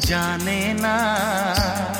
जाने ना।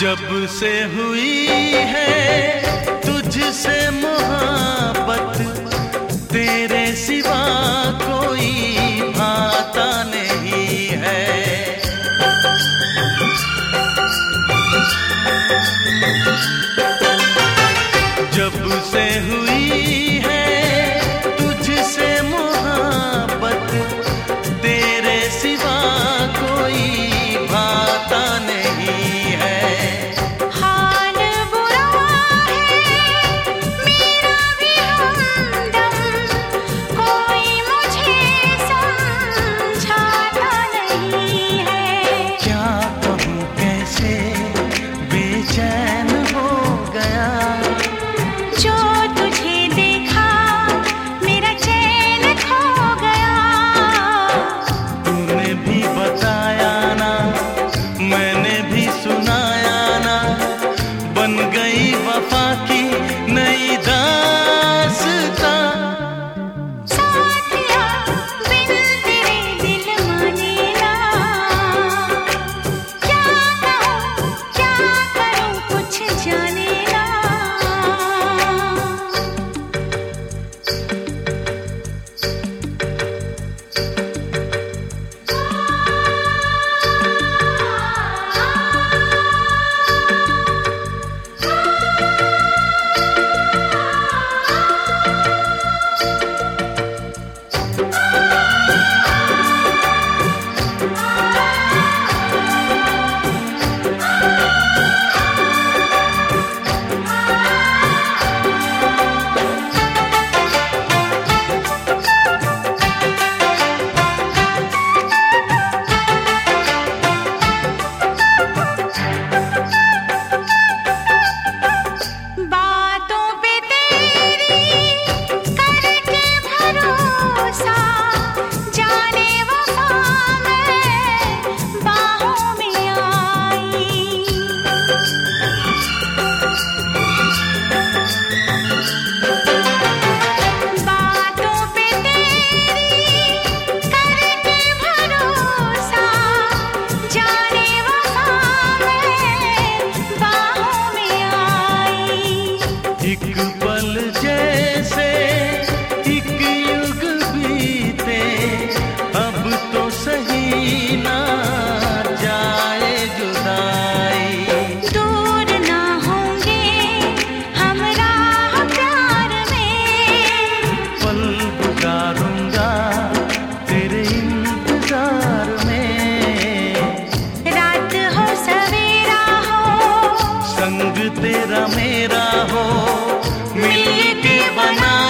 जब से हुई है तुझसे मोहब्बत, तेरे सिवा कोई भाता नहीं है। जब से हुई तेरा मेरा हो। मिलके बना